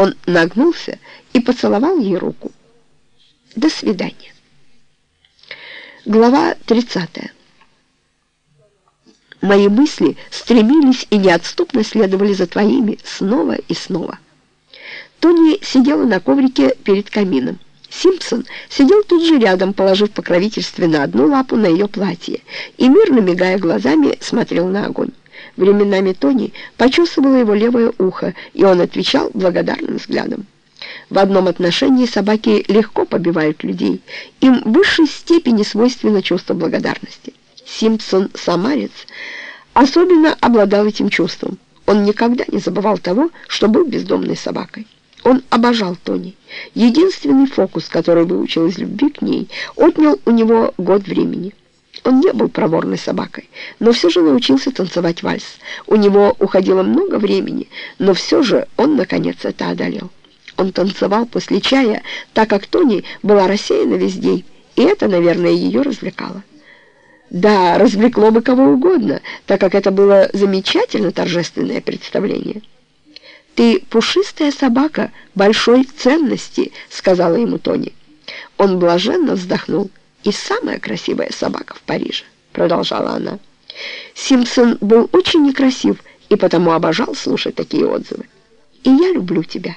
Он нагнулся и поцеловал ей руку. До свидания. Глава 30. Мои мысли стремились и неотступно следовали за твоими снова и снова. Тони сидела на коврике перед камином. Симпсон сидел тут же рядом, положив покровительственно одну лапу на ее платье, и, мирно мигая глазами, смотрел на огонь. Временами Тони почесывала его левое ухо, и он отвечал благодарным взглядом. В одном отношении собаки легко побивают людей. Им в высшей степени свойственно чувство благодарности. Симпсон-самарец особенно обладал этим чувством. Он никогда не забывал того, что был бездомной собакой. Он обожал Тони. Единственный фокус, который выучил из любви к ней, отнял у него год времени. Он не был проворной собакой, но все же научился танцевать вальс. У него уходило много времени, но все же он, наконец, это одолел. Он танцевал после чая, так как Тони была рассеяна весь день, и это, наверное, ее развлекало. Да, развлекло бы кого угодно, так как это было замечательно торжественное представление. «Ты пушистая собака большой ценности», — сказала ему Тони. Он блаженно вздохнул. «И самая красивая собака в Париже», — продолжала она. Симпсон был очень некрасив и потому обожал слушать такие отзывы. «И я люблю тебя».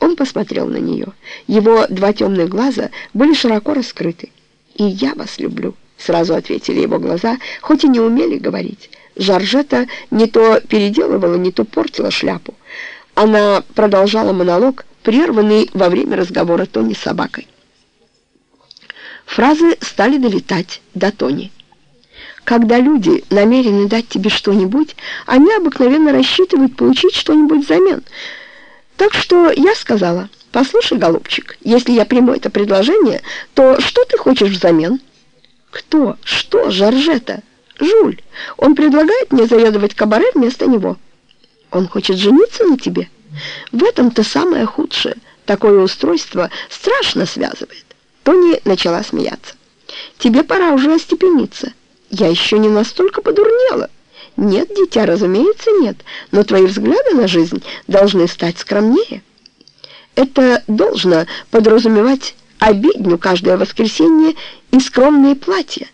Он посмотрел на нее. Его два темных глаза были широко раскрыты. «И я вас люблю», — сразу ответили его глаза, хоть и не умели говорить. Жоржета не то переделывала, не то портила шляпу. Она продолжала монолог, прерванный во время разговора Тони с собакой. Фразы стали долетать до Тони. Когда люди намерены дать тебе что-нибудь, они обыкновенно рассчитывают получить что-нибудь взамен. Так что я сказала, послушай, голубчик, если я приму это предложение, то что ты хочешь взамен? Кто? Что, Жоржета? Жуль. Он предлагает мне заведовать кабаре вместо него. Он хочет жениться на тебе? В этом-то самое худшее. Такое устройство страшно связывает. Тони начала смеяться. Тебе пора уже остепениться. Я еще не настолько подурнела. Нет, дитя, разумеется, нет. Но твои взгляды на жизнь должны стать скромнее. Это должно подразумевать обедню каждое воскресенье и скромные платья.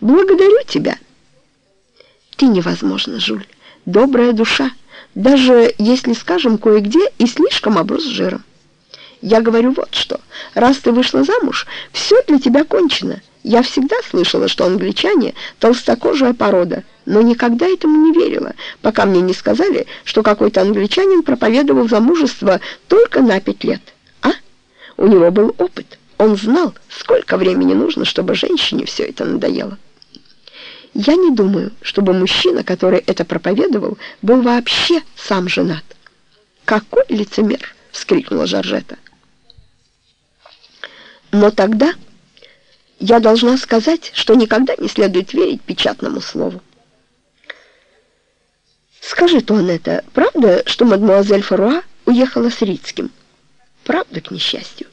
Благодарю тебя. Ты невозможно, Жуль добрая душа, даже если, скажем, кое-где и слишком оброс жиром. Я говорю вот что. Раз ты вышла замуж, все для тебя кончено. Я всегда слышала, что англичане — толстокожая порода, но никогда этому не верила, пока мне не сказали, что какой-то англичанин проповедовал замужество только на пять лет. А? У него был опыт. Он знал, сколько времени нужно, чтобы женщине все это надоело. Я не думаю, чтобы мужчина, который это проповедовал, был вообще сам женат. «Какой лицемер!» — вскрикнула Жоржета. Но тогда я должна сказать, что никогда не следует верить печатному слову. Скажи, Туанетта, правда, что мадемуазель Фаруа уехала с Рицким? Правда, к несчастью.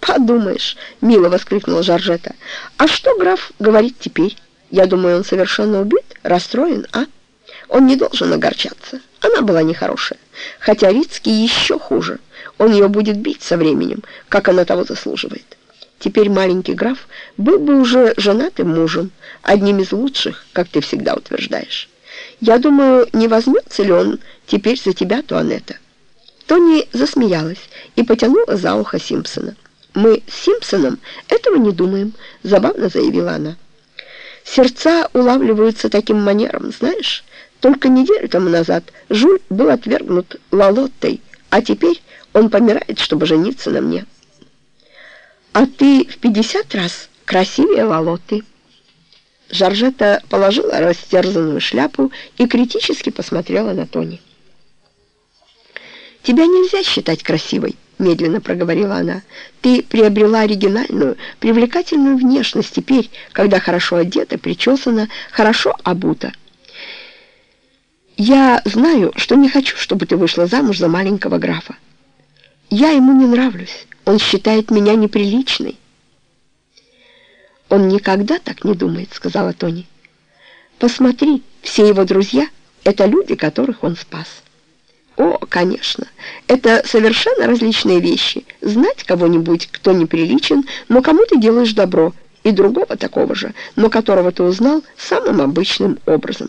Подумаешь, мило воскликнула Жоржета. А что граф говорит теперь? Я думаю, он совершенно убит, расстроен, а? Он не должен огорчаться. Она была нехорошая. Хотя Рицкий еще хуже. Он ее будет бить со временем, как она того заслуживает. Теперь маленький граф был бы уже женатым мужем, одним из лучших, как ты всегда утверждаешь. Я думаю, не возьмется ли он теперь за тебя, Туанетта?» Тони засмеялась и потянула за ухо Симпсона. «Мы с Симпсоном этого не думаем», — забавно заявила она. Сердца улавливаются таким манером, знаешь? Только неделю тому назад Жуль был отвергнут Лалоттой, а теперь он помирает, чтобы жениться на мне. А ты в пятьдесят раз красивее Лалотты. Жоржета положила растерзанную шляпу и критически посмотрела на Тони. «Тебя нельзя считать красивой», — медленно проговорила она. «Ты приобрела оригинальную, привлекательную внешность теперь, когда хорошо одета, причесана, хорошо обута. Я знаю, что не хочу, чтобы ты вышла замуж за маленького графа. Я ему не нравлюсь, он считает меня неприличной». «Он никогда так не думает», — сказала Тони. «Посмотри, все его друзья — это люди, которых он спас». О, конечно, это совершенно различные вещи. Знать кого-нибудь, кто неприличен, но кому ты делаешь добро, и другого такого же, но которого ты узнал самым обычным образом.